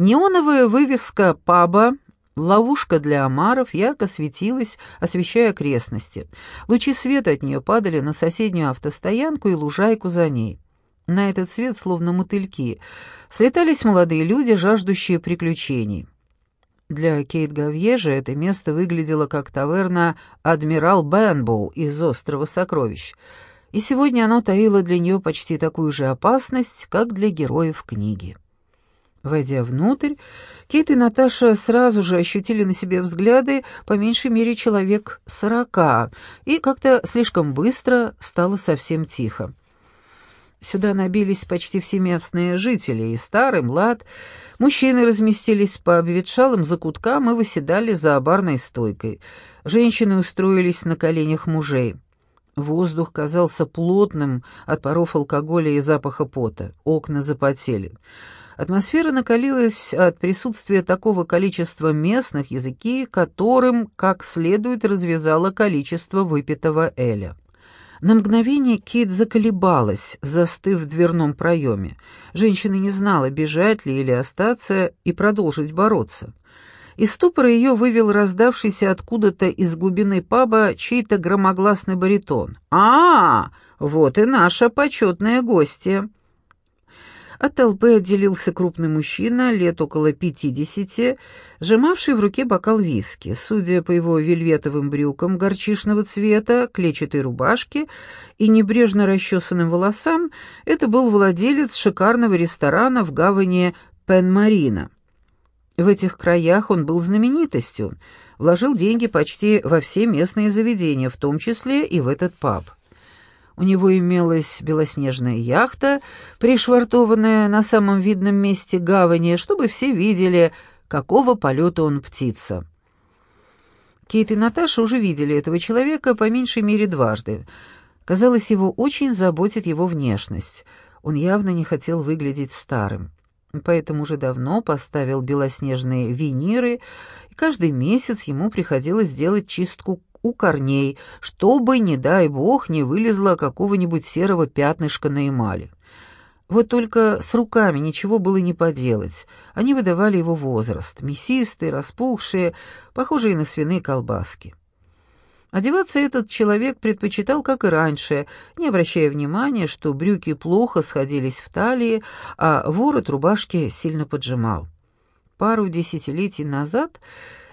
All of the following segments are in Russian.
Неоновая вывеска паба Ловушка для омаров ярко светилась, освещая окрестности. Лучи света от нее падали на соседнюю автостоянку и лужайку за ней. На этот свет, словно мотыльки, слетались молодые люди, жаждущие приключений. Для Кейт Гавье же это место выглядело как таверна «Адмирал Бенбоу» из «Острова сокровищ», и сегодня оно таило для нее почти такую же опасность, как для героев книги. Войдя внутрь, Кейт и Наташа сразу же ощутили на себе взгляды по меньшей мере человек сорока, и как-то слишком быстро стало совсем тихо. Сюда набились почти все местные жители, и старый, млад. Мужчины разместились по обветшалым закуткам и выседали за барной стойкой. Женщины устроились на коленях мужей. Воздух казался плотным от паров алкоголя и запаха пота. Окна запотели. Атмосфера накалилась от присутствия такого количества местных, языки которым как следует развязало количество выпитого Эля. На мгновение Кит заколебалась, застыв в дверном проеме. Женщина не знала, бежать ли или остаться и продолжить бороться. Из ступора ее вывел раздавшийся откуда-то из глубины паба чей-то громогласный баритон. «А, вот и наша почетная гостья!» От толпы отделился крупный мужчина, лет около пятидесяти, сжимавший в руке бокал виски. Судя по его вельветовым брюкам горчишного цвета, клетчатой рубашке и небрежно расчесанным волосам, это был владелец шикарного ресторана в гавани Пен-Марина. В этих краях он был знаменитостью, вложил деньги почти во все местные заведения, в том числе и в этот паб. У него имелась белоснежная яхта, пришвартованная на самом видном месте гавани, чтобы все видели, какого полета он птица. Кейт и Наташа уже видели этого человека по меньшей мере дважды. Казалось, его очень заботит его внешность. Он явно не хотел выглядеть старым. Поэтому уже давно поставил белоснежные виниры, и каждый месяц ему приходилось делать чистку у корней, чтобы, не дай бог, не вылезло какого-нибудь серого пятнышка на эмали. Вот только с руками ничего было не поделать. Они выдавали его возраст, мясистые, распухшие, похожие на свиные колбаски. Одеваться этот человек предпочитал, как и раньше, не обращая внимания, что брюки плохо сходились в талии, а ворот рубашки сильно поджимал. Пару десятилетий назад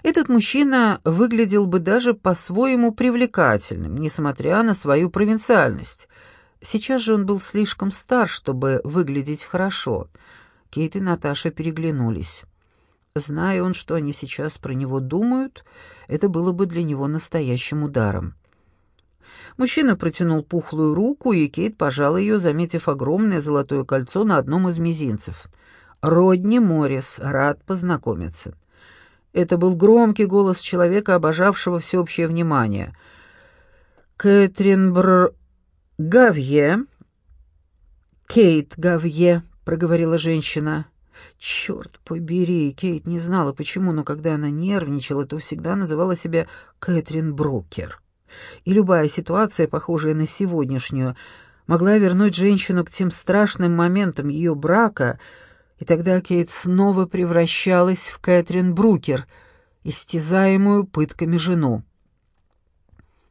этот мужчина выглядел бы даже по-своему привлекательным, несмотря на свою провинциальность. Сейчас же он был слишком стар, чтобы выглядеть хорошо. Кейт и Наташа переглянулись. Зная он, что они сейчас про него думают, это было бы для него настоящим ударом. Мужчина протянул пухлую руку, и Кейт пожала ее, заметив огромное золотое кольцо на одном из мизинцев. «Родни Моррис, рад познакомиться». Это был громкий голос человека, обожавшего всеобщее внимание. «Кэтрин Бр... Гавье...» «Кейт Гавье», — проговорила женщина. Черт побери, Кейт не знала почему, но когда она нервничала, то всегда называла себя Кэтрин Брокер. И любая ситуация, похожая на сегодняшнюю, могла вернуть женщину к тем страшным моментам ее брака — и тогда Кейт снова превращалась в Кэтрин Брукер, истязаемую пытками жену.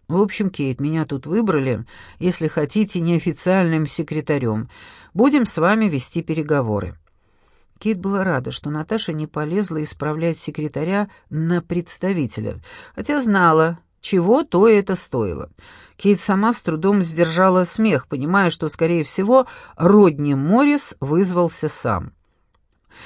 В общем, Кейт, меня тут выбрали, если хотите, неофициальным секретарем. Будем с вами вести переговоры. Кейт была рада, что Наташа не полезла исправлять секретаря на представителя, хотя знала, чего то это стоило. Кейт сама с трудом сдержала смех, понимая, что, скорее всего, Родни Моррис вызвался сам.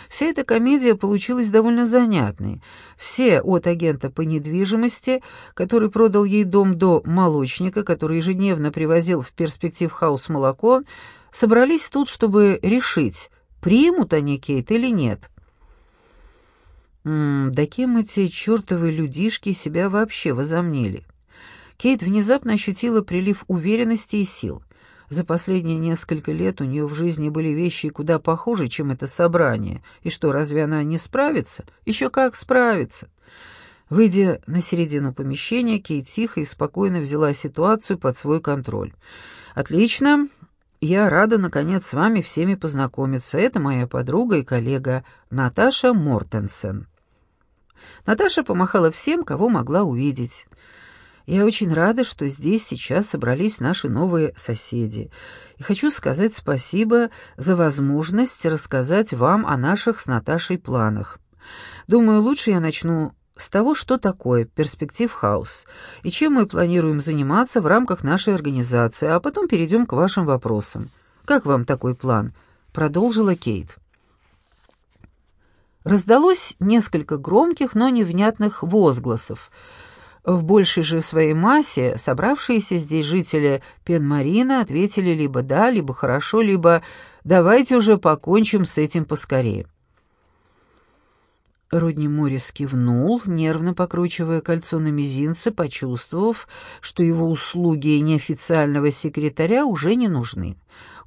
Вся эта комедия получилась довольно занятной. Все, от агента по недвижимости, который продал ей дом, до молочника, который ежедневно привозил в перспектив хаус молоко, собрались тут, чтобы решить, примут они Кейт или нет. М-да кем эти чертовы людишки себя вообще возомнили? Кейт внезапно ощутила прилив уверенности и сил. За последние несколько лет у нее в жизни были вещи куда похуже, чем это собрание. И что, разве она не справится? Еще как справится. Выйдя на середину помещения, Кейт тихо и спокойно взяла ситуацию под свой контроль. «Отлично. Я рада, наконец, с вами всеми познакомиться. Это моя подруга и коллега Наташа Мортенсен». Наташа помахала всем, кого могла увидеть. Я очень рада, что здесь сейчас собрались наши новые соседи. И хочу сказать спасибо за возможность рассказать вам о наших с Наташей планах. Думаю, лучше я начну с того, что такое перспектив хаус и чем мы планируем заниматься в рамках нашей организации, а потом перейдем к вашим вопросам. Как вам такой план? продолжила Кейт. Раздалось несколько громких, но невнятных возгласов. В большей же своей массе собравшиеся здесь жители Пенмарина ответили либо «да», либо «хорошо», либо «давайте уже покончим с этим поскорее». Родни Моррис кивнул, нервно покручивая кольцо на мизинце, почувствовав, что его услуги неофициального секретаря уже не нужны.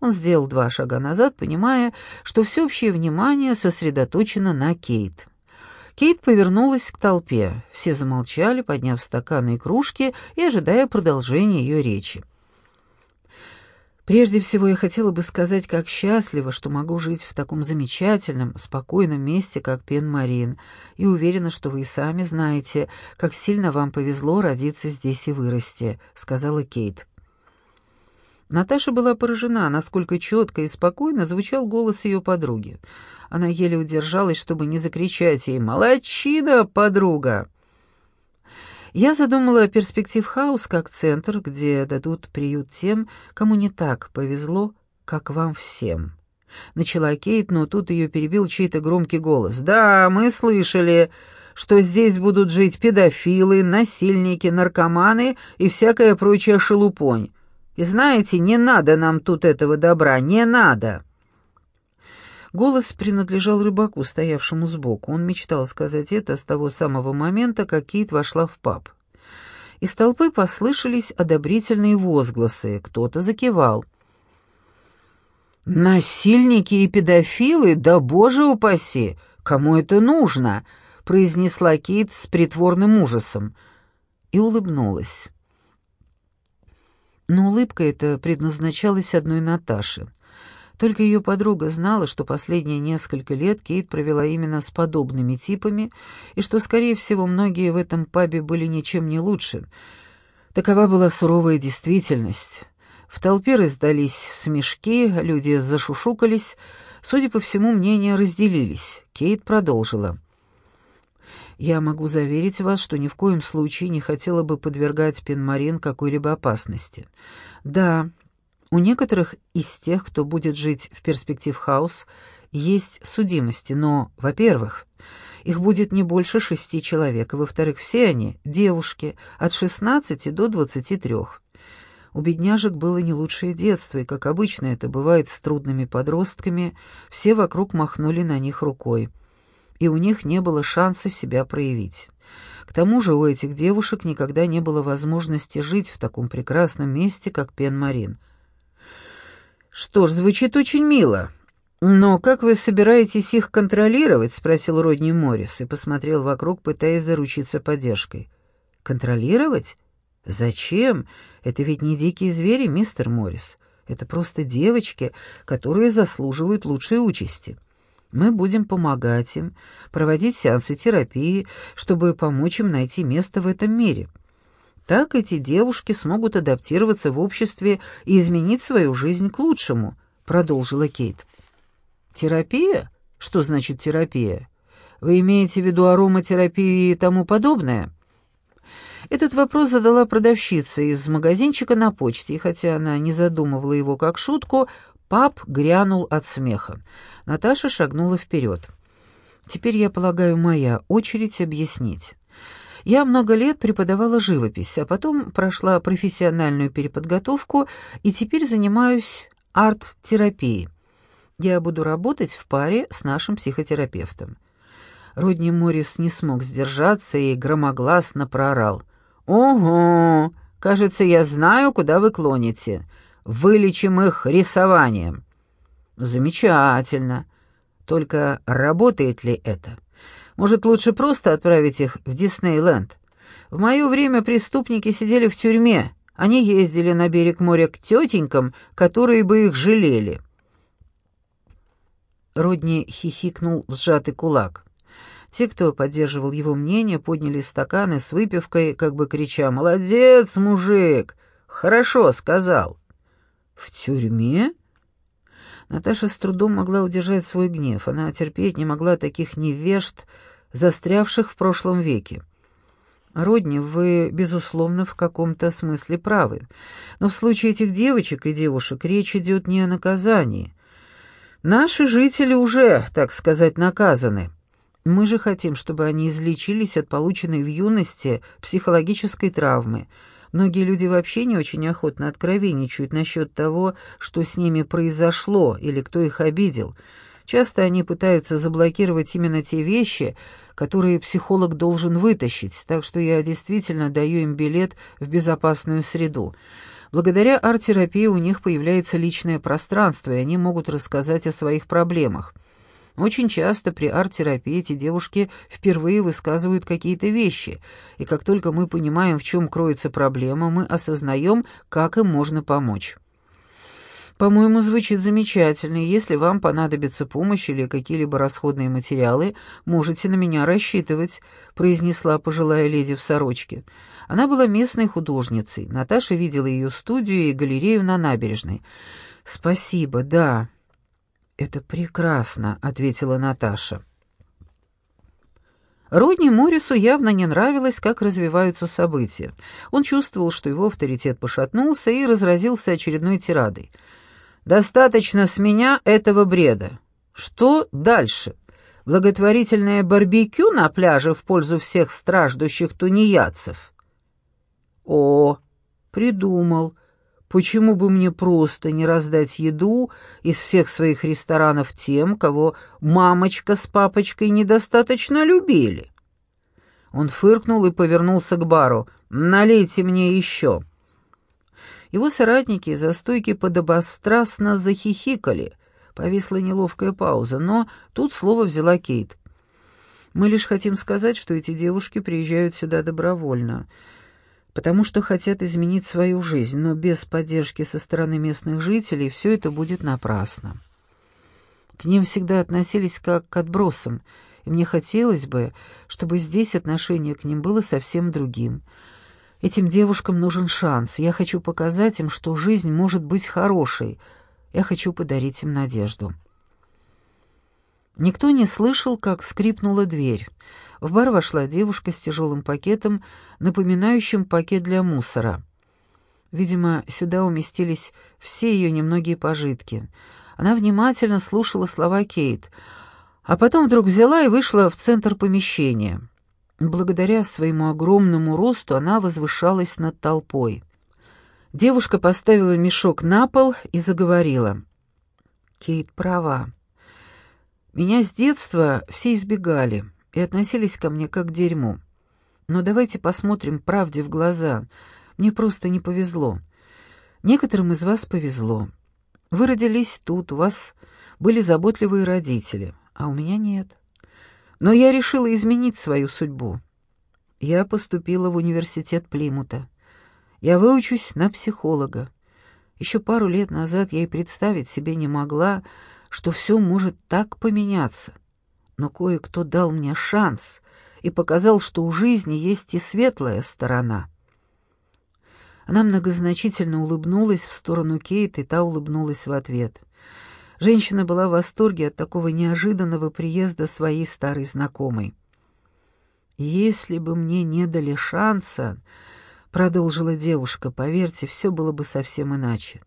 Он сделал два шага назад, понимая, что всеобщее внимание сосредоточено на Кейт. Кейт повернулась к толпе. Все замолчали, подняв стаканы и кружки и ожидая продолжения ее речи. Прежде всего, я хотела бы сказать, как счастлива, что могу жить в таком замечательном, спокойном месте, как Пен-Марин, и уверена, что вы и сами знаете, как сильно вам повезло родиться здесь и вырасти», — сказала Кейт. Наташа была поражена, насколько четко и спокойно звучал голос ее подруги. Она еле удержалась, чтобы не закричать ей «Молодчина, подруга!» Я задумала перспектив хаус как центр, где дадут приют тем, кому не так повезло, как вам всем. Начала Кейт, но тут ее перебил чей-то громкий голос. «Да, мы слышали, что здесь будут жить педофилы, насильники, наркоманы и всякая прочая шелупонь. И знаете, не надо нам тут этого добра, не надо!» Голос принадлежал рыбаку, стоявшему сбоку. Он мечтал сказать это с того самого момента, как Кейт вошла в паб. Из толпы послышались одобрительные возгласы, кто-то закивал. «Насильники и педофилы? Да боже упаси! Кому это нужно?» — произнесла Кейт с притворным ужасом и улыбнулась. Но улыбка эта предназначалась одной Наташе — только ее подруга знала, что последние несколько лет Кейт провела именно с подобными типами, и что, скорее всего, многие в этом пабе были ничем не лучше. Такова была суровая действительность. В толпе раздались смешки, люди зашушукались. Судя по всему, мнения разделились. Кейт продолжила. «Я могу заверить вас, что ни в коем случае не хотела бы подвергать Пенмарин какой-либо опасности. Да, у некоторых из тех, кто будет жить в перспектив хаус, есть судимости, но, во-первых, их будет не больше шести человек, и, во-вторых, все они — девушки от 16 до 23. У бедняжек было не лучшее детство, и, как обычно это бывает с трудными подростками, все вокруг махнули на них рукой, и у них не было шанса себя проявить. К тому же у этих девушек никогда не было возможности жить в таком прекрасном месте, как Пен-Марин — «Что ж, звучит очень мило. Но как вы собираетесь их контролировать?» — спросил Родни Моррис и посмотрел вокруг, пытаясь заручиться поддержкой. «Контролировать? Зачем? Это ведь не дикие звери, мистер Моррис. Это просто девочки, которые заслуживают лучшей участи. Мы будем помогать им, проводить сеансы терапии, чтобы помочь им найти место в этом мире». Так эти девушки смогут адаптироваться в обществе и изменить свою жизнь к лучшему», — продолжила Кейт. «Терапия? Что значит терапия? Вы имеете в виду ароматерапию и тому подобное?» Этот вопрос задала продавщица из магазинчика на почте, и хотя она не задумывала его как шутку, пап грянул от смеха. Наташа шагнула вперед. «Теперь, я полагаю, моя очередь объяснить». Я много лет преподавала живопись, а потом прошла профессиональную переподготовку и теперь занимаюсь арт-терапией. Я буду работать в паре с нашим психотерапевтом. Родни Моррис не смог сдержаться и громогласно проорал. «Ого! Кажется, я знаю, куда вы клоните. Вылечим их рисованием». «Замечательно. Только работает ли это?» Может, лучше просто отправить их в Диснейленд? В мое время преступники сидели в тюрьме, Они ездили на берег моря к тетенькам, которые бы их жалели». Родни хихикнул в сжатый кулак. Те, кто поддерживал его мнение, подняли стаканы с выпивкой, как бы крича «Молодец, мужик! Хорошо сказал!» «В тюрьме?» Наташа с трудом могла удержать свой гнев. Она терпеть не могла таких невежд, застрявших в прошлом веке. Родни, вы, безусловно, в каком-то смысле правы. Но в случае этих девочек и девушек речь идет не о наказании. Наши жители уже, так сказать, наказаны. Мы же хотим, чтобы они излечились от полученной в юности психологической травмы. Многие люди вообще не очень охотно откровенничают насчет того, что с ними произошло или кто их обидел. Часто они пытаются заблокировать именно те вещи, которые психолог должен вытащить, так что я действительно даю им билет в безопасную среду. Благодаря арт-терапии у них появляется личное пространство, и они могут рассказать о своих проблемах. Очень часто при арт-терапии эти девушки впервые высказывают какие-то вещи, и как только мы понимаем, в чем кроется проблема, мы осознаем, как им можно помочь. По-моему, звучит замечательно. Если вам понадобится помощь или какие-либо расходные материалы, можете на меня рассчитывать», — произнесла пожилая леди в сорочке. Она была местной художницей. Наташа видела ее студию и галерею на набережной. «Спасибо, да». «Это прекрасно», — ответила Наташа. Родни Моррису явно не нравилось, как развиваются события. Он чувствовал, что его авторитет пошатнулся и разразился очередной тирадой. «Достаточно с меня этого бреда. Что дальше? Благотворительное барбекю на пляже в пользу всех страждущих тунеядцев?» «О, придумал. Почему бы мне просто не раздать еду из всех своих ресторанов тем, кого мамочка с папочкой недостаточно любили? Он фыркнул и повернулся к бару. «Налейте мне еще». Его соратники за стойки подобострастно захихикали. Повисла неловкая пауза, но тут слово взяла Кейт. «Мы лишь хотим сказать, что эти девушки приезжают сюда добровольно потому что хотят изменить свою жизнь, но без поддержки со стороны местных жителей все это будет напрасно. К ним всегда относились как к отбросам, и мне хотелось бы, чтобы здесь отношение к ним было совсем другим. Этим девушкам нужен шанс, я хочу показать им, что жизнь может быть хорошей, я хочу подарить им надежду. Никто не слышал, как скрипнула дверь. В бар вошла девушка с тяжелым пакетом, напоминающим пакет для мусора. Видимо, сюда уместились все ее немногие пожитки. Она внимательно слушала слова Кейт, а потом вдруг взяла и вышла в центр помещения. Благодаря своему огромному росту она возвышалась над толпой. Девушка поставила мешок на пол и заговорила. «Кейт права. Меня с детства все избегали и относились ко мне как к дерьму. Но давайте посмотрим правде в глаза. Мне просто не повезло. Некоторым из вас повезло. Вы родились тут, у вас были заботливые родители, а у меня нет. Но я решила изменить свою судьбу. Я поступила в университет Плимута. Я выучусь на психолога. Еще пару лет назад я и представить себе не могла, что все может так поменяться но кое-кто дал мне шанс и показал, что у жизни есть и светлая сторона. Она многозначительно улыбнулась в сторону Кейт, и та улыбнулась в ответ. Женщина была в восторге от такого неожиданного приезда своей старой знакомой. «Если бы мне не дали шанса», — продолжила девушка, — «поверьте, все было бы совсем иначе.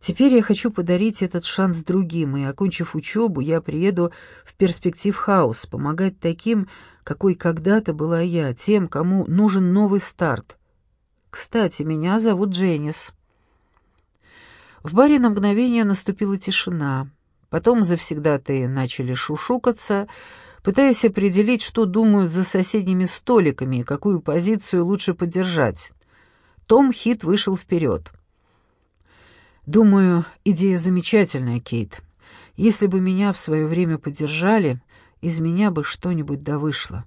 Теперь я хочу подарить этот шанс другим, и, окончив учебу, я приеду в перспектив хаус, помогать таким, какой когда-то была я, тем, кому нужен новый старт. Кстати, меня зовут Дженнис. В баре на мгновение наступила тишина. Потом завсегдатые начали шушукаться, пытаясь определить, что думают за соседними столиками и какую позицию лучше поддержать. Том Хит вышел вперед. «Думаю, идея замечательная, Кейт. Если бы меня в свое время поддержали, из меня бы что-нибудь да вышло.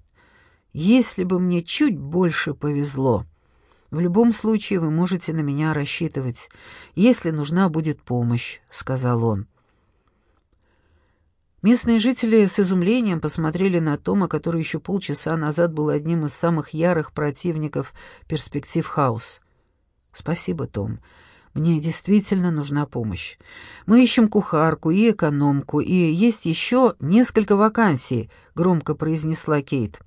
Если бы мне чуть больше повезло». В любом случае вы можете на меня рассчитывать, если нужна будет помощь», — сказал он. Местные жители с изумлением посмотрели на Тома, который еще полчаса назад был одним из самых ярых противников перспектив хаус. «Спасибо, Том. Мне действительно нужна помощь. Мы ищем кухарку и экономку, и есть еще несколько вакансий», — громко произнесла Кейт.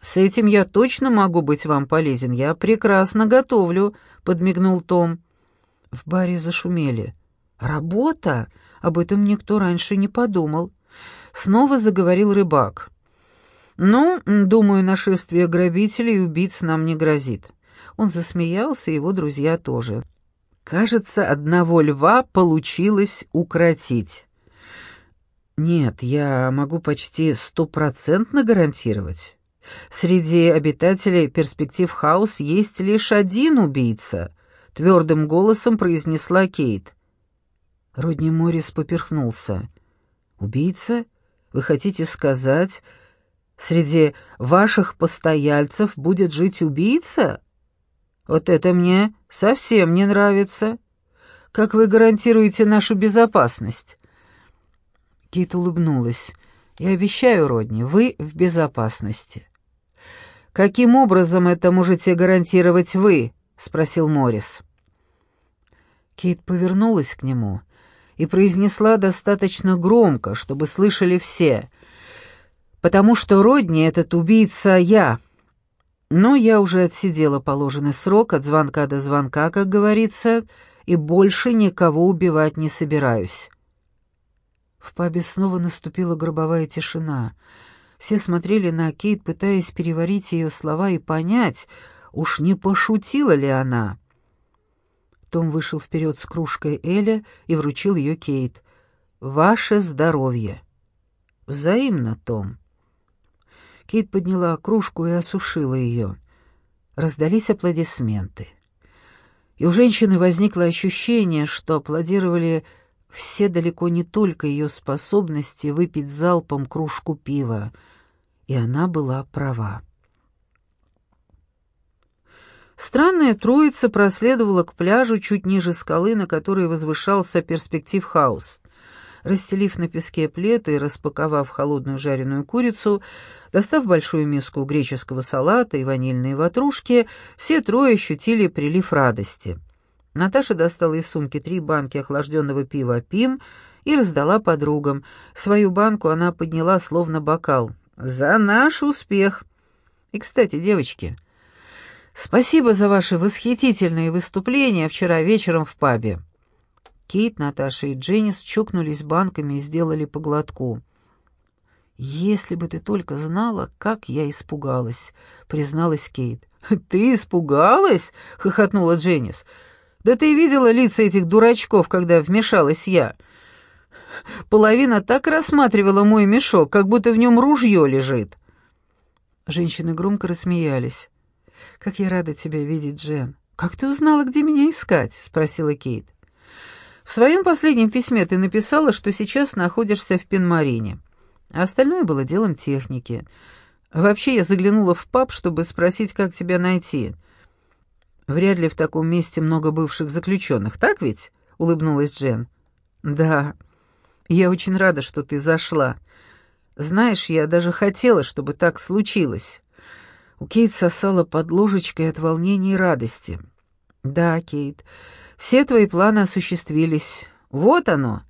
«С этим я точно могу быть вам полезен. Я прекрасно готовлю», — подмигнул Том. В баре зашумели. «Работа? Об этом никто раньше не подумал». Снова заговорил рыбак. «Ну, думаю, нашествие грабителей и убийц нам не грозит». Он засмеялся, его друзья тоже. «Кажется, одного льва получилось укротить». «Нет, я могу почти стопроцентно гарантировать». Среди обитателей перспектив хаус есть лишь один убийца, твердым голосом произнесла Кейт. Родни Моррис поперхнулся. Убийца? Вы хотите сказать, среди ваших постояльцев будет жить убийца? Вот это мне совсем не нравится. Как вы гарантируете нашу безопасность? Кейт улыбнулась. Я обещаю, Родни, вы в безопасности. «Каким образом это можете гарантировать вы?» — спросил Моррис. Кейт повернулась к нему и произнесла достаточно громко, чтобы слышали все. «Потому что Родни этот убийца я. Но я уже отсидела положенный срок от звонка до звонка, как говорится, и больше никого убивать не собираюсь». В пабе снова наступила гробовая тишина — все смотрели на Кейт, пытаясь переварить ее слова и понять, уж не пошутила ли она. Том вышел вперед с кружкой Эля и вручил ее Кейт. «Ваше здоровье!» «Взаимно, Том!» Кейт подняла кружку и осушила ее. Раздались аплодисменты. И у женщины возникло ощущение, что аплодировали все далеко не только ее способности выпить залпом кружку пива, и она была права. Странная троица проследовала к пляжу чуть ниже скалы, на которой возвышался перспектив хаус. Расстелив на песке плед и распаковав холодную жареную курицу, достав большую миску греческого салата и ванильные ватрушки, все трое ощутили прилив радости — Наташа достала из сумки три банки охлажденного пива «Пим» и раздала подругам. Свою банку она подняла словно бокал. «За наш успех!» «И, кстати, девочки, спасибо за ваши восхитительные выступления вчера вечером в пабе». Кейт, Наташа и Дженнис чокнулись банками и сделали поглотку. «Если бы ты только знала, как я испугалась», — призналась Кейт. «Ты испугалась?» — хохотнула Дженнис. Да ты видела лица этих дурачков, когда вмешалась я? Половина так рассматривала мой мешок, как будто в нем ружье лежит. Женщины громко рассмеялись. «Как я рада тебя видеть, Джен. Как ты узнала, где меня искать?» — спросила Кейт. «В своем последнем письме ты написала, что сейчас находишься в Пенмарине, а остальное было делом техники. Вообще я заглянула в паб, чтобы спросить, как тебя найти». Вряд ли в таком месте много бывших заключенных, так ведь?» — улыбнулась Джен. «Да. Я очень рада, что ты зашла. Знаешь, я даже хотела, чтобы так случилось». У Кейт сосала под ложечкой от волнения и радости. «Да, Кейт, все твои планы осуществились. Вот оно.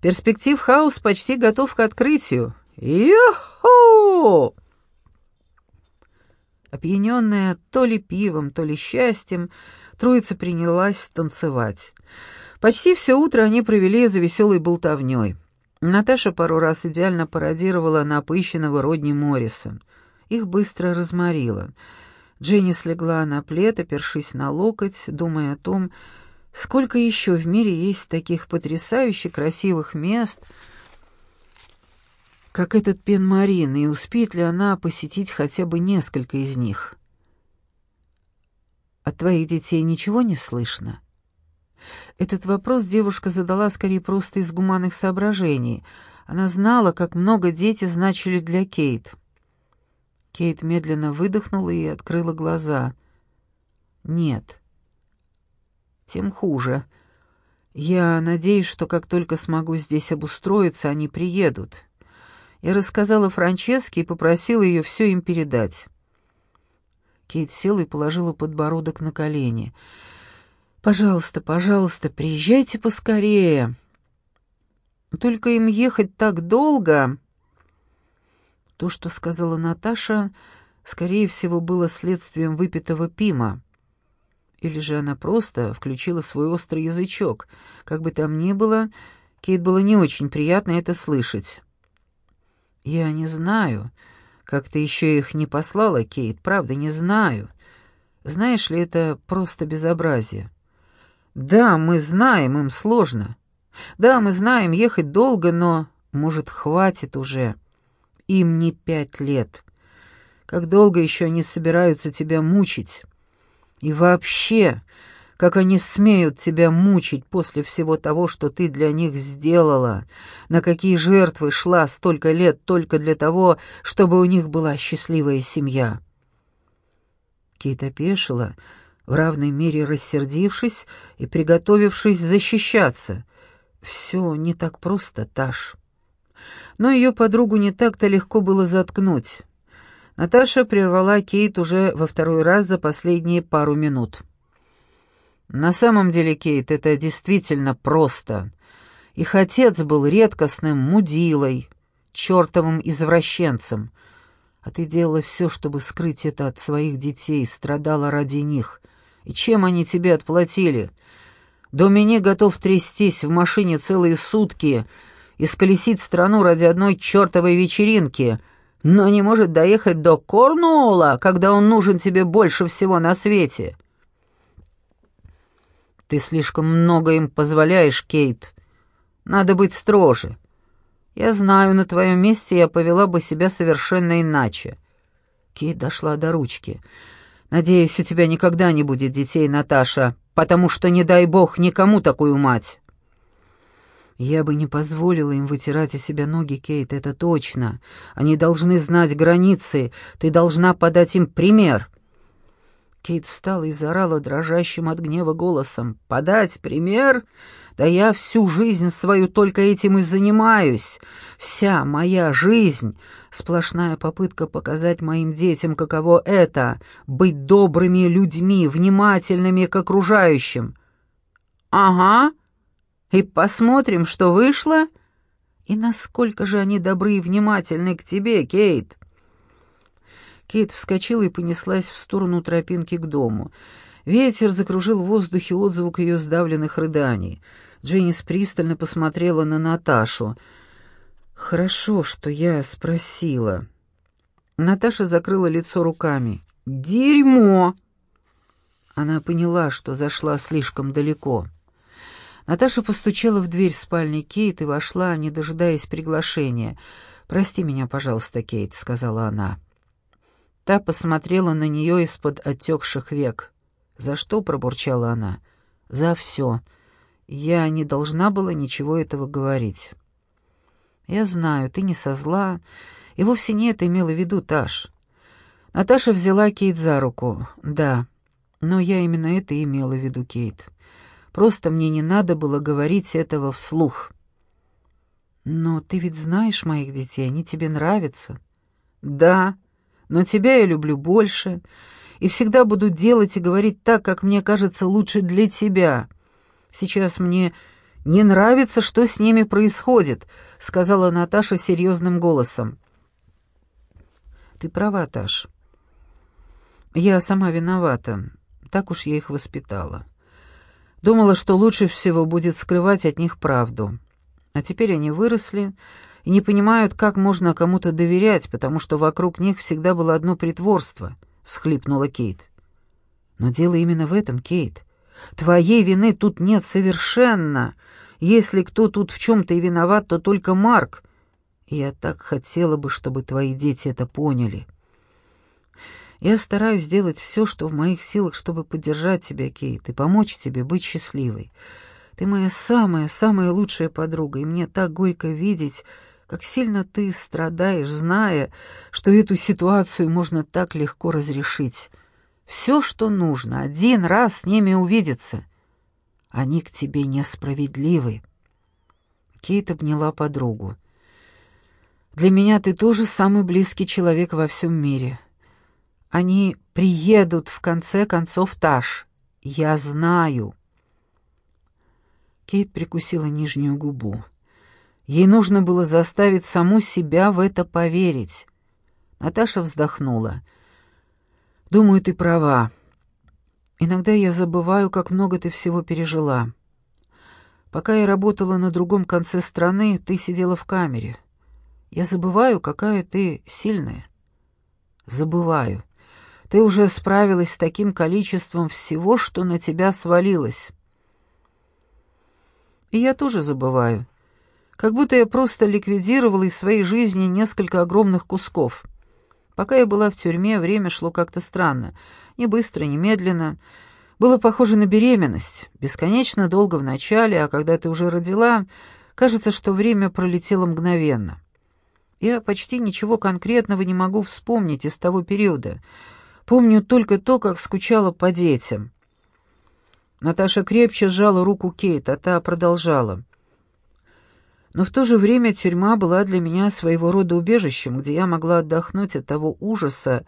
Перспектив хаус почти готов к открытию. Йо-хо!» Опьяненная то ли пивом, то ли счастьем, троица принялась танцевать. Почти все утро они провели за веселой болтовней. Наташа пару раз идеально пародировала напыщенного Родни Морриса. Их быстро разморило. Дженни слегла на плед, опершись на локоть, думая о том, сколько еще в мире есть таких потрясающе красивых мест — как этот Пенмарин, и успеет ли она посетить хотя бы несколько из них. От твоих детей ничего не слышно? Этот вопрос девушка задала скорее просто из гуманных соображений. Она знала, как много дети значили для Кейт. Кейт медленно выдохнула и открыла глаза. Нет. Тем хуже. Я надеюсь, что как только смогу здесь обустроиться, они приедут. Я рассказала Франческе и попросила ее все им передать. Кейт села и положила подбородок на колени. «Пожалуйста, пожалуйста, приезжайте поскорее. Только им ехать так долго...» То, что сказала Наташа, скорее всего, было следствием выпитого пима. Или же она просто включила свой острый язычок. Как бы там ни было, Кейт было не очень приятно это слышать. «Я не знаю. Как ты еще их не послала, Кейт, правда, не знаю. Знаешь ли, это просто безобразие. Да, мы знаем, им сложно. Да, мы знаем, ехать долго, но, может, хватит уже. Им не пять лет. Как долго еще они собираются тебя мучить? И вообще, как они смеют тебя мучить после всего того, что ты для них сделала, на какие жертвы шла столько лет только для того, чтобы у них была счастливая семья. Кейт опешила, в равной мере рассердившись и приготовившись защищаться. Все не так просто, Таш. Но ее подругу не так-то легко было заткнуть. Наташа прервала Кейт уже во второй раз за последние пару минут. На самом деле, Кейт, это действительно просто. Их отец был редкостным мудилой, чертовым извращенцем. А ты делала все, чтобы скрыть это от своих детей, страдала ради них. И чем они тебе отплатили? Домини готов трястись в машине целые сутки и сколесить страну ради одной чертовой вечеринки, но не может доехать до Корнуола, когда он нужен тебе больше всего на свете. Ты слишком много им позволяешь, Кейт. Надо быть строже. Я знаю, на твоем месте я повела бы себя совершенно иначе. Кейт дошла до ручки. Надеюсь, у тебя никогда не будет детей, Наташа, потому что, не дай бог, никому такую мать. Я бы не позволила им вытирать из себя ноги, Кейт, это точно. Они должны знать границы, ты должна подать им пример. Кейт встала и заорала дрожащим от гнева голосом. «Подать пример? Да я всю жизнь свою только этим и занимаюсь. Вся моя жизнь — сплошная попытка показать моим детям, каково это — быть добрыми людьми, внимательными к окружающим». «Ага, и посмотрим, что вышло. И насколько же они добры и внимательны к тебе, Кейт». Кейт вскочила и понеслась в сторону тропинки к дому. Ветер закружил в воздухе отзвук ее сдавленных рыданий. Дженнис пристально посмотрела на Наташу. «Хорошо, что я спросила». Наташа закрыла лицо руками. «Дерьмо!» Она поняла, что зашла слишком далеко. Наташа постучала в дверь спальни Кейт и вошла, не дожидаясь приглашения. «Прости меня, пожалуйста, Кейт», — сказала она. Та посмотрела на нее из-под отекших век. «За что?» — пробурчала она. «За все. Я не должна была ничего этого говорить». «Я знаю, ты не со зла, и вовсе не это имела в виду, Таш». Наташа взяла Кейт за руку. «Да, но я именно это имела в виду, Кейт. Просто мне не надо было говорить этого вслух». «Но ты ведь знаешь моих детей, они тебе нравятся». «Да», но тебя я люблю больше и всегда буду делать и говорить так, как мне кажется лучше для тебя. Сейчас мне не нравится, что с ними происходит», — сказала Наташа серьезным голосом. «Ты права, Таш. Я сама виновата. Так уж я их воспитала. Думала, что лучше всего будет скрывать от них правду. А теперь они выросли и не понимают, как можно кому-то доверять, потому что вокруг них всегда было одно притворство», — всхлипнула Кейт. «Но дело именно в этом, Кейт. Твоей вины тут нет совершенно. Если кто тут в чем-то и виноват, то только Марк. Я так хотела бы, чтобы твои дети это поняли. Я стараюсь сделать все, что в моих силах, чтобы поддержать тебя, Кейт, и помочь тебе быть счастливой. Ты моя самая-самая лучшая подруга, и мне так горько видеть, как сильно ты страдаешь, зная, что эту ситуацию можно так легко разрешить. Все, что нужно, один раз с ними увидеться. Они к тебе несправедливы. Кейт обняла подругу. Для меня ты тоже самый близкий человек во всем мире. Они приедут в конце концов, Таш. Я знаю. Кейт прикусила нижнюю губу. Ей нужно было заставить саму себя в это поверить. Наташа вздохнула. «Думаю, ты права. Иногда я забываю, как много ты всего пережила. Пока я работала на другом конце страны, ты сидела в камере. Я забываю, какая ты сильная. Забываю. Ты уже справилась с таким количеством всего, что на тебя свалилось. И я тоже забываю. Как будто я просто ликвидировала из своей жизни несколько огромных кусков. Пока я была в тюрьме, время шло как-то странно. Не быстро, не медленно. Было похоже на беременность. Бесконечно долго в начале, а когда ты уже родила, кажется, что время пролетело мгновенно. Я почти ничего конкретного не могу вспомнить из того периода. Помню только то, как скучала по детям. Наташа крепче сжала руку Кейт, а та продолжала. Но в то же время тюрьма была для меня своего рода убежищем, где я могла отдохнуть от того ужаса,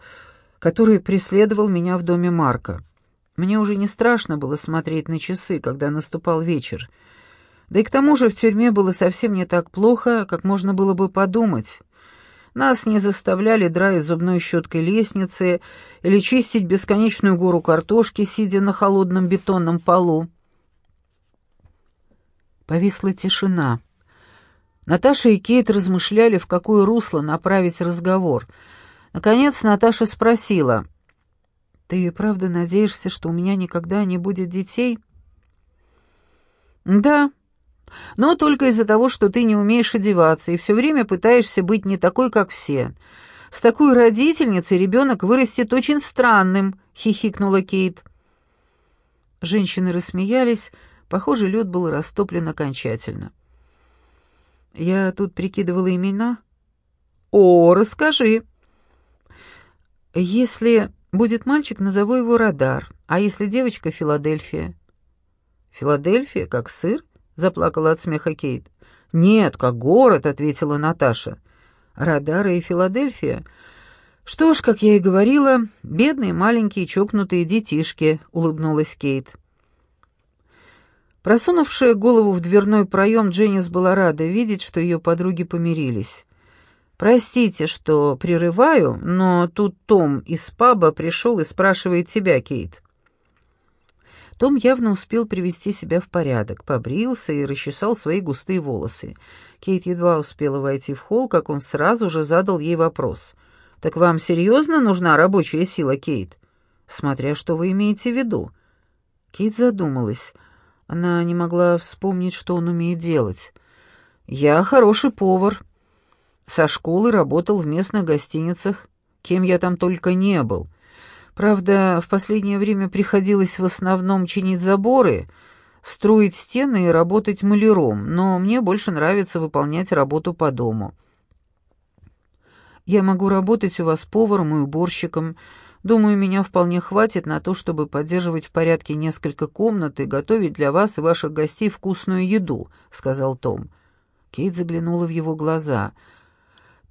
который преследовал меня в доме Марка. Мне уже не страшно было смотреть на часы, когда наступал вечер. Да и к тому же в тюрьме было совсем не так плохо, как можно было бы подумать. Нас не заставляли драить зубной щеткой лестницы или чистить бесконечную гору картошки, сидя на холодном бетонном полу. Повисла тишина. Наташа и Кейт размышляли, в какое русло направить разговор. Наконец Наташа спросила, «Ты правда надеешься, что у меня никогда не будет детей?» «Да, но только из-за того, что ты не умеешь одеваться и все время пытаешься быть не такой, как все. С такой родительницей ребенок вырастет очень странным», — хихикнула Кейт. Женщины рассмеялись, похоже, лед был растоплен окончательно. Я тут прикидывала имена. О, расскажи. Если будет мальчик, назову его Радар, а если девочка — Филадельфия. Филадельфия, как сыр? Заплакала от смеха Кейт. Нет, как город, ответила Наташа. Радара и Филадельфия. Что ж, как я и говорила, бедные маленькие чокнутые детишки, улыбнулась Кейт. Просунувшая голову в дверной проем, Дженнис была рада видеть, что ее подруги помирились. «Простите, что прерываю, но тут Том из паба пришел и спрашивает тебя, Кейт». Том явно успел привести себя в порядок, побрился и расчесал свои густые волосы. Кейт едва успела войти в холл, как он сразу же задал ей вопрос. «Так вам серьезно нужна рабочая сила, Кейт?» «Смотря что вы имеете в виду». Кейт задумалась — она не могла вспомнить, что он умеет делать. «Я хороший повар. Со школы работал в местных гостиницах, кем я там только не был. Правда, в последнее время приходилось в основном чинить заборы, строить стены и работать маляром, но мне больше нравится выполнять работу по дому. Я могу работать у вас поваром и уборщиком, Думаю, меня вполне хватит на то, чтобы поддерживать в порядке несколько комнат и готовить для вас и ваших гостей вкусную еду», — сказал Том. Кейт заглянула в его глаза.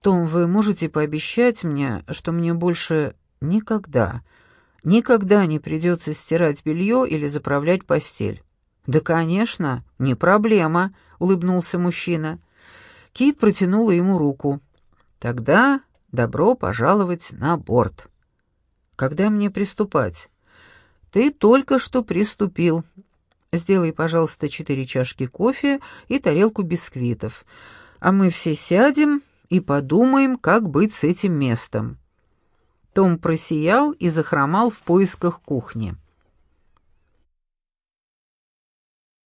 «Том, вы можете пообещать мне, что мне больше никогда, никогда не придется стирать белье или заправлять постель?» «Да, конечно, не проблема», — улыбнулся мужчина. Кейт протянула ему руку. «Тогда добро пожаловать на борт». Когда мне приступать? Ты только что приступил. Сделай, пожалуйста, четыре чашки кофе и тарелку бисквитов. А мы все сядем и подумаем, как быть с этим местом. Том просиял и захромал в поисках кухни.